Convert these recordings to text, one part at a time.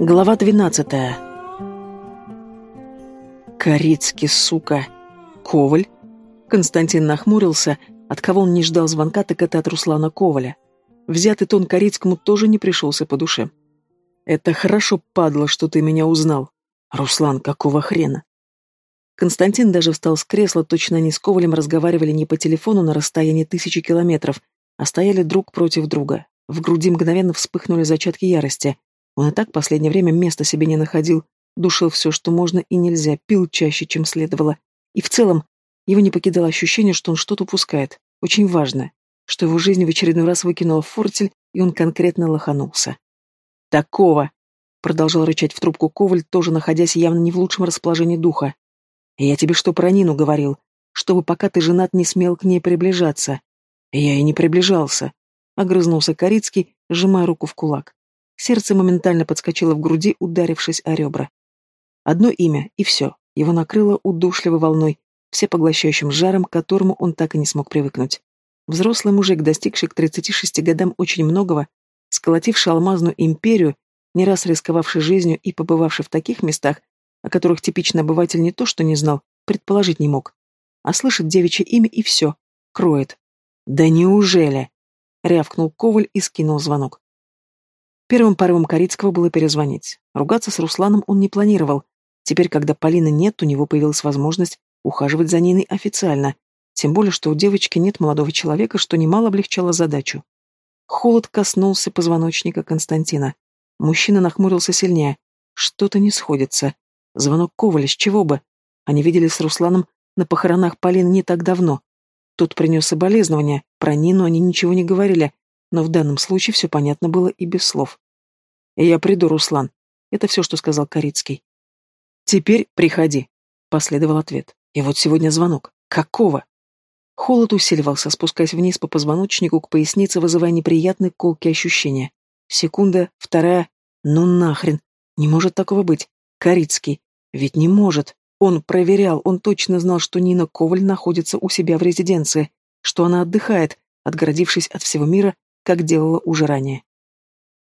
Глава двенадцатая. Корицкий, сука. Коваль? Константин нахмурился. От кого он не ждал звонка, так это от Руслана Коваля. Взятый тон Корицкому тоже не пришелся по душе. «Это хорошо, падла, что ты меня узнал. Руслан, какого хрена?» Константин даже встал с кресла, точно они с Ковалем разговаривали не по телефону на расстоянии тысячи километров, а стояли друг против друга. В груди мгновенно вспыхнули зачатки ярости. Он и так последнее время места себе не находил, душил все, что можно и нельзя, пил чаще, чем следовало. И в целом его не покидало ощущение, что он что-то упускает, очень важное, что его жизнь в очередной раз выкинула фортель, и он конкретно лоханулся. «Такого!» — продолжал рычать в трубку Коваль, тоже находясь явно не в лучшем расположении духа. «Я тебе что про Нину говорил? Чтобы пока ты женат, не смел к ней приближаться». «Я и не приближался», — огрызнулся Корицкий, сжимая руку в кулак. Сердце моментально подскочило в груди, ударившись о ребра. Одно имя, и все. Его накрыло удушливой волной, всепоглощающим жаром, к которому он так и не смог привыкнуть. Взрослый мужик, достигший к 36 годам очень многого, сколотивший алмазную империю, не раз рисковавший жизнью и побывавший в таких местах, о которых типичный обыватель не то что не знал, предположить не мог. А слышит девичье имя и все, кроет. «Да неужели?» — рявкнул Коваль и скинул звонок. Первым порывом Корицкого было перезвонить. Ругаться с Русланом он не планировал. Теперь, когда Полины нет, у него появилась возможность ухаживать за Ниной официально. Тем более, что у девочки нет молодого человека, что немало облегчало задачу. Холод коснулся позвоночника Константина. Мужчина нахмурился сильнее. Что-то не сходится. Звонок Коваля, с чего бы? Они виделись с Русланом на похоронах Полины не так давно. Тот принес соболезнования, про Нину они ничего не говорили, но в данном случае все понятно было и без слов. «Я приду, Руслан», — это все, что сказал Корицкий. «Теперь приходи», — последовал ответ. И вот сегодня звонок. Какого? Холод усиливался, спускаясь вниз по позвоночнику к пояснице, вызывая неприятные колки ощущения. Секунда, вторая. Ну нахрен. Не может такого быть. Корицкий. Ведь не может. Он проверял, он точно знал, что Нина Коваль находится у себя в резиденции, что она отдыхает, отгородившись от всего мира как делала уже ранее.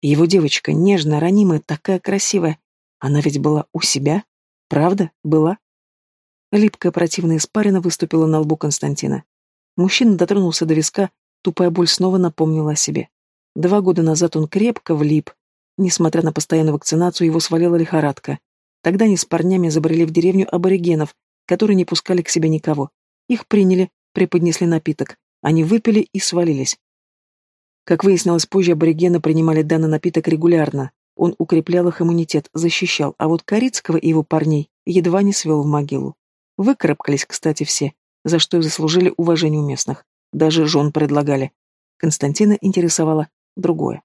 Его девочка, нежная, ранимая, такая красивая. Она ведь была у себя? Правда? Была? Липкая противная испарина выступила на лбу Константина. Мужчина дотронулся до виска, тупая боль снова напомнила о себе. Два года назад он крепко влип. Несмотря на постоянную вакцинацию, его свалила лихорадка. Тогда они с парнями забрели в деревню аборигенов, которые не пускали к себе никого. Их приняли, преподнесли напиток. Они выпили и свалились. Как выяснилось позже, аборигены принимали данный напиток регулярно. Он укреплял их иммунитет, защищал, а вот Корицкого и его парней едва не свел в могилу. Выкарабкались, кстати, все, за что и заслужили уважение у местных. Даже жен предлагали. Константина интересовало другое.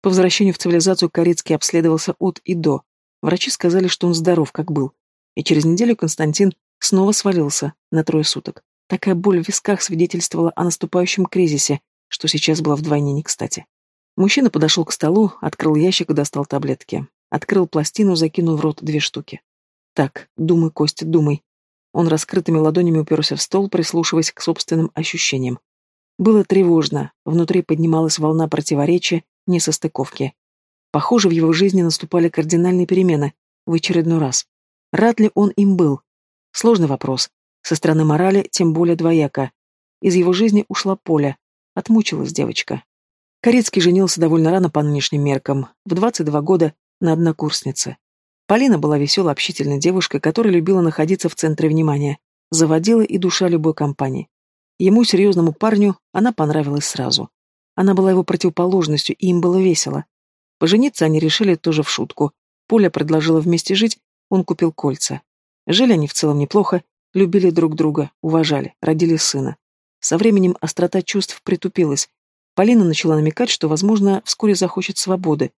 По возвращению в цивилизацию Корицкий обследовался от и до. Врачи сказали, что он здоров, как был. И через неделю Константин снова свалился на трое суток. Такая боль в висках свидетельствовала о наступающем кризисе, что сейчас было вдвойне не кстати. Мужчина подошел к столу, открыл ящик и достал таблетки. Открыл пластину, закинул в рот две штуки. Так, думай, Костя, думай. Он раскрытыми ладонями уперся в стол, прислушиваясь к собственным ощущениям. Было тревожно, внутри поднималась волна противоречия, несостыковки. Похоже, в его жизни наступали кардинальные перемены, в очередной раз. Рад ли он им был? Сложный вопрос. Со стороны морали, тем более двояко. Из его жизни ушла Поля, Отмучилась девочка. Корецкий женился довольно рано по нынешним меркам, в 22 года, на однокурснице. Полина была веселой, общительной девушкой, которая любила находиться в центре внимания, заводила и душа любой компании. Ему, серьезному парню, она понравилась сразу. Она была его противоположностью, и им было весело. Пожениться они решили тоже в шутку. Поля предложила вместе жить, он купил кольца. Жили они в целом неплохо, любили друг друга, уважали, родили сына. Со временем острота чувств притупилась. Полина начала намекать, что, возможно, вскоре захочет свободы.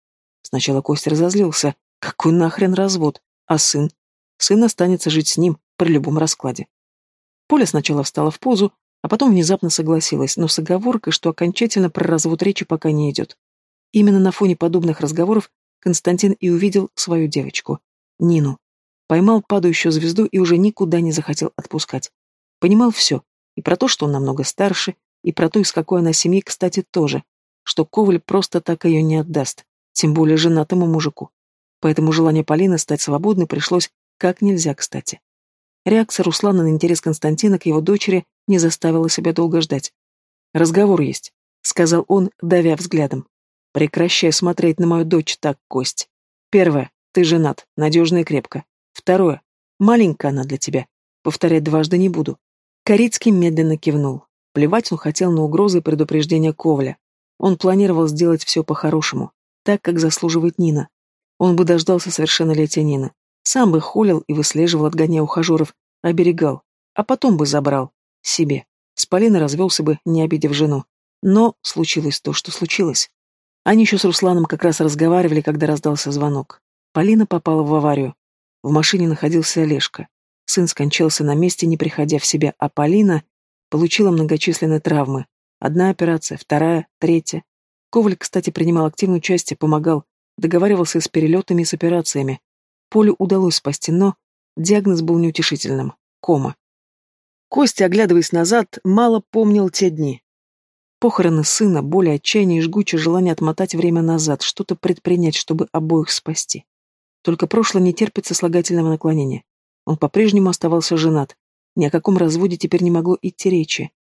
Сначала Костя разозлился. Какой нахрен развод? А сын? Сын останется жить с ним при любом раскладе. Поля сначала встала в позу, а потом внезапно согласилась, но с оговоркой, что окончательно про развод речи пока не идет. Именно на фоне подобных разговоров Константин и увидел свою девочку, Нину. Поймал падающую звезду и уже никуда не захотел отпускать. Понимал все, и про то, что он намного старше, и про то, из какой она семьи, кстати, тоже, что Коваль просто так ее не отдаст, тем более женатому мужику. поэтому желание Полины стать свободной пришлось как нельзя кстати. Реакция Руслана на интерес Константина к его дочери не заставила себя долго ждать. «Разговор есть», — сказал он, давя взглядом. «Прекращай смотреть на мою дочь так, Кость. Первое. Ты женат, надежно и крепко. Второе. Маленькая она для тебя. Повторять дважды не буду». Корицкий медленно кивнул. Плевать он хотел на угрозы и предупреждения Ковля. Он планировал сделать все по-хорошему, так, как заслуживает Нина. Он бы дождался совершеннолетия Нины. Сам бы холил и выслеживал, отгоняя ухажеров, оберегал, а потом бы забрал. Себе. С Полиной развелся бы, не обидев жену. Но случилось то, что случилось. Они еще с Русланом как раз разговаривали, когда раздался звонок. Полина попала в аварию. В машине находился Олежка. Сын скончался на месте, не приходя в себя, а Полина получила многочисленные травмы. Одна операция, вторая, третья. Коваль, кстати, принимал активное участие, помогал, договаривался с перелетами и с операциями. Полю удалось спасти, но диагноз был неутешительным – кома. Костя, оглядываясь назад, мало помнил те дни. Похороны сына, боль, отчаяние и жгучее желание отмотать время назад, что-то предпринять, чтобы обоих спасти. Только прошлое не терпит сослагательного наклонения. Он по-прежнему оставался женат. Ни о каком разводе теперь не могло идти речи.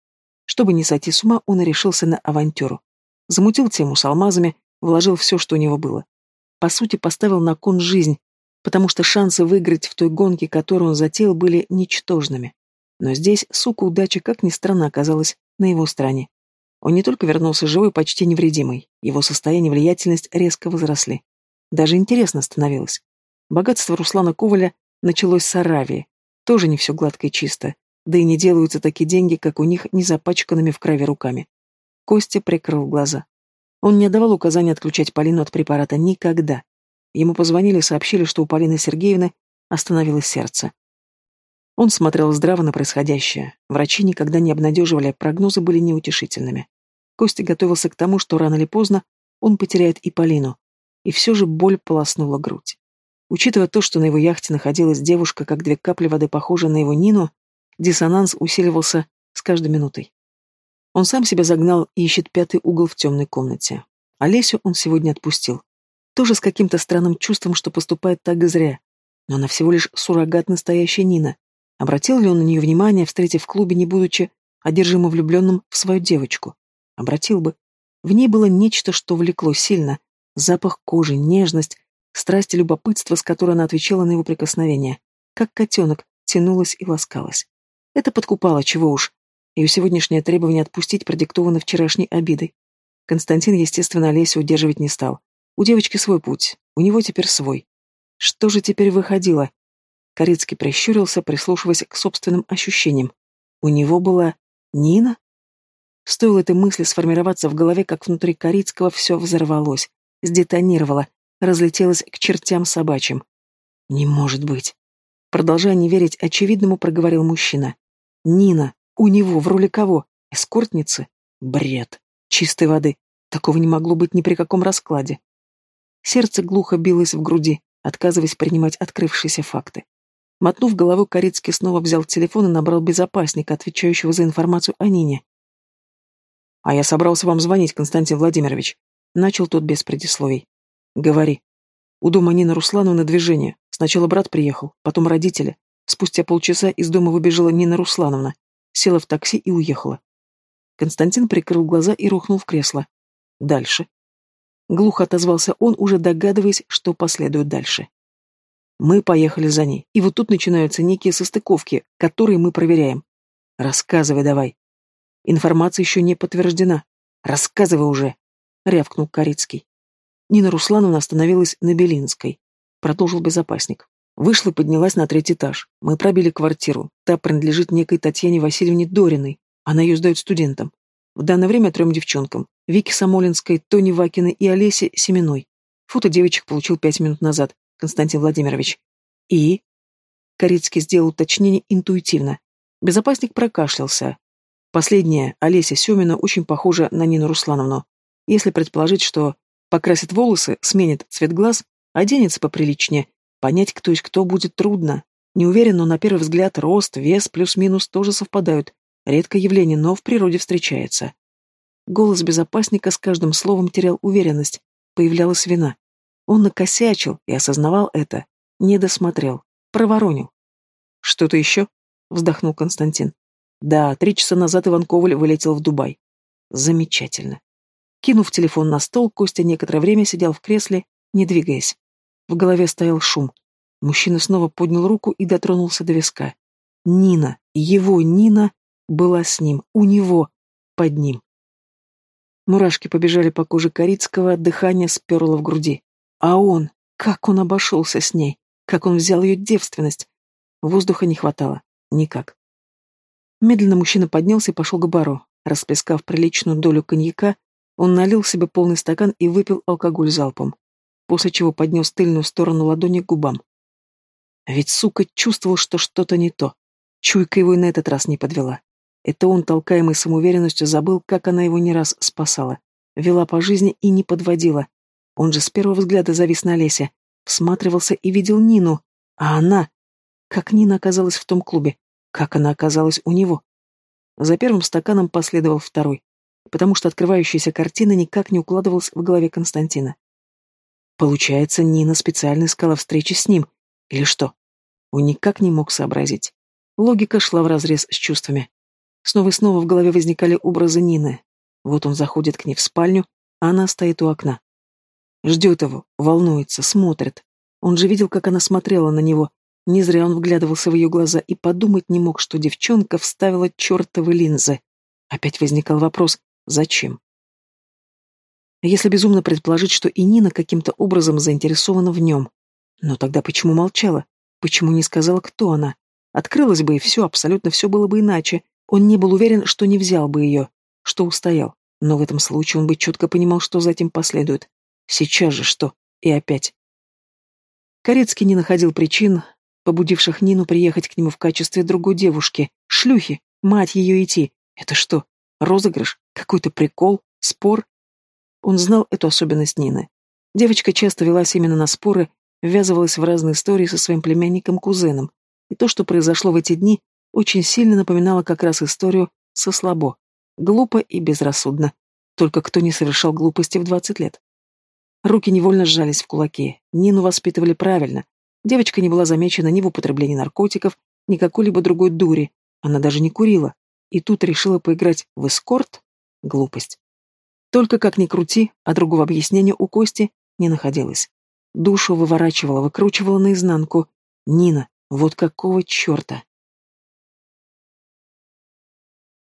Чтобы не сойти с ума, он решился на авантюру. Замутил тему с алмазами, вложил все, что у него было. По сути, поставил на кон жизнь, потому что шансы выиграть в той гонке, которую он затеял, были ничтожными. Но здесь, сука, удача, как ни странно, оказалась на его стороне. Он не только вернулся живой, почти невредимый, его состояние и влиятельность резко возросли. Даже интересно становилось. Богатство Руслана Коваля началось с Аравии. Тоже не все гладко и чисто, да и не делаются такие деньги, как у них, не запачканными в крови руками. Костя прикрыл глаза. Он не давал указания отключать Полину от препарата никогда. Ему позвонили и сообщили, что у Полины Сергеевны остановилось сердце. Он смотрел здраво на происходящее. Врачи никогда не обнадеживали, прогнозы были неутешительными. Костя готовился к тому, что рано или поздно он потеряет и Полину. И все же боль полоснула грудь. Учитывая то, что на его яхте находилась девушка, как две капли воды, похожая на его Нину, диссонанс усиливался с каждой минутой. Он сам себя загнал и ищет пятый угол в темной комнате. Олесю он сегодня отпустил. Тоже с каким-то странным чувством, что поступает так и зря. Но она всего лишь суррогат настоящая Нина. Обратил ли он на нее внимание, встретив в клубе, не будучи одержимо влюбленным в свою девочку? Обратил бы. В ней было нечто, что влекло сильно. Запах кожи, нежность, страсть и любопытство, с которой она отвечала на его прикосновение. Как котенок, тянулась и ласкалась. Это подкупало, чего уж. Ее сегодняшнее требование отпустить продиктовано вчерашней обидой. Константин, естественно, Олесю удерживать не стал. У девочки свой путь, у него теперь свой. Что же теперь выходило? Корецкий прищурился, прислушиваясь к собственным ощущениям. У него была Нина? Стоило этой мысли сформироваться в голове, как внутри Корицкого все взорвалось, сдетонировало, разлетелось к чертям собачьим. «Не может быть!» Продолжая не верить очевидному, проговорил мужчина. «Нина! У него в роли кого? Эскортницы? Бред! Чистой воды! Такого не могло быть ни при каком раскладе!» Сердце глухо билось в груди, отказываясь принимать открывшиеся факты. Мотнув головой, Корицкий снова взял телефон и набрал безопасника, отвечающего за информацию о Нине. «А я собрался вам звонить, Константин Владимирович», — начал тот без предисловий. «Говори». У дома Нина Руслановна движение. Сначала брат приехал, потом родители. Спустя полчаса из дома выбежала Нина Руслановна, села в такси и уехала. Константин прикрыл глаза и рухнул в кресло. Дальше. Глухо отозвался он, уже догадываясь, что последует дальше. Мы поехали за ней. И вот тут начинаются некие состыковки, которые мы проверяем. Рассказывай давай. Информация еще не подтверждена. Рассказывай уже, рявкнул Корицкий. Нина Руслановна остановилась на Белинской. Продолжил безопасник. Вышла и поднялась на третий этаж. Мы пробили квартиру. Та принадлежит некой Татьяне Васильевне Дориной. Она ее сдает студентам. В данное время трем девчонкам. Вике Самолинской, Тони Вакиной и Олесе Семеной. Фото девочек получил пять минут назад. Константин Владимирович. И? Корицкий сделал уточнение интуитивно. Безопасник прокашлялся. Последняя, Олеся Семина, очень похожа на Нину Руслановну. Если предположить, что покрасит волосы, сменит цвет глаз, оденется поприличнее, понять, кто есть кто, будет трудно. Не уверен, но на первый взгляд рост, вес плюс-минус тоже совпадают. Редкое явление, но в природе встречается. Голос безопасника с каждым словом терял уверенность. Появлялась вина. Он накосячил и осознавал это. Не досмотрел. Проворонил. «Что-то еще?» — вздохнул Константин. «Да, три часа назад Иван Коваль вылетел в Дубай». «Замечательно». Кинув телефон на стол, Костя некоторое время сидел в кресле, не двигаясь. В голове стоял шум. Мужчина снова поднял руку и дотронулся до виска. Нина, его Нина, была с ним, у него, под ним. Мурашки побежали по коже Корицкого, дыхание сперло в груди. А он, как он обошелся с ней, как он взял ее девственность. Воздуха не хватало. Никак. Медленно мужчина поднялся и пошел к бару. Расплескав приличную долю коньяка, он налил себе полный стакан и выпил алкоголь залпом, после чего поднес тыльную сторону ладони к губам. Ведь, сука, чувствовал, что что-то не то. Чуйка его и на этот раз не подвела. Это он, толкаемый самоуверенностью, забыл, как она его не раз спасала. Вела по жизни и не подводила. Он же с первого взгляда завис на лесе, всматривался и видел Нину. А она... Как Нина оказалась в том клубе? Как она оказалась у него? За первым стаканом последовал второй, потому что открывающаяся картина никак не укладывалась в голове Константина. Получается, Нина специально искала встречи с ним. Или что? Он никак не мог сообразить. Логика шла вразрез с чувствами. Снова и снова в голове возникали образы Нины. Вот он заходит к ней в спальню, а она стоит у окна. Ждет его, волнуется, смотрит. Он же видел, как она смотрела на него. Не зря он вглядывался в ее глаза и подумать не мог, что девчонка вставила чертовы линзы. Опять возникал вопрос «Зачем?». Если безумно предположить, что и Нина каким-то образом заинтересована в нем. Но тогда почему молчала? Почему не сказала, кто она? Открылась бы, и все, абсолютно все было бы иначе. Он не был уверен, что не взял бы ее, что устоял. Но в этом случае он бы четко понимал, что за этим последует. Сейчас же что? И опять. Корецкий не находил причин, побудивших Нину приехать к нему в качестве другой девушки, шлюхи, мать ее идти. Это что, розыгрыш? Какой-то прикол? Спор? Он знал эту особенность Нины. Девочка часто велась именно на споры, ввязывалась в разные истории со своим племянником-кузеном. И то, что произошло в эти дни, очень сильно напоминало как раз историю со слабо. Глупо и безрассудно. Только кто не совершал глупости в двадцать лет? Руки невольно сжались в кулаки. Нину воспитывали правильно. Девочка не была замечена ни в употреблении наркотиков, ни какой-либо другой дури. Она даже не курила. И тут решила поиграть в эскорт? Глупость. Только как ни крути, а другого объяснения у Кости не находилось. Душу выворачивала, выкручивала наизнанку. Нина, вот какого черта?